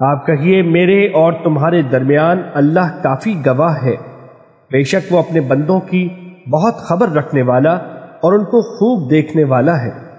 آپ کہیے، میرے اور تمہارے درمیان اللہ کافی گواہ ہے۔ بے شک وہ اپنے بندوں کی بہت خبر رکھنے والا اور ان کو خوب دیکھنے والا ہے۔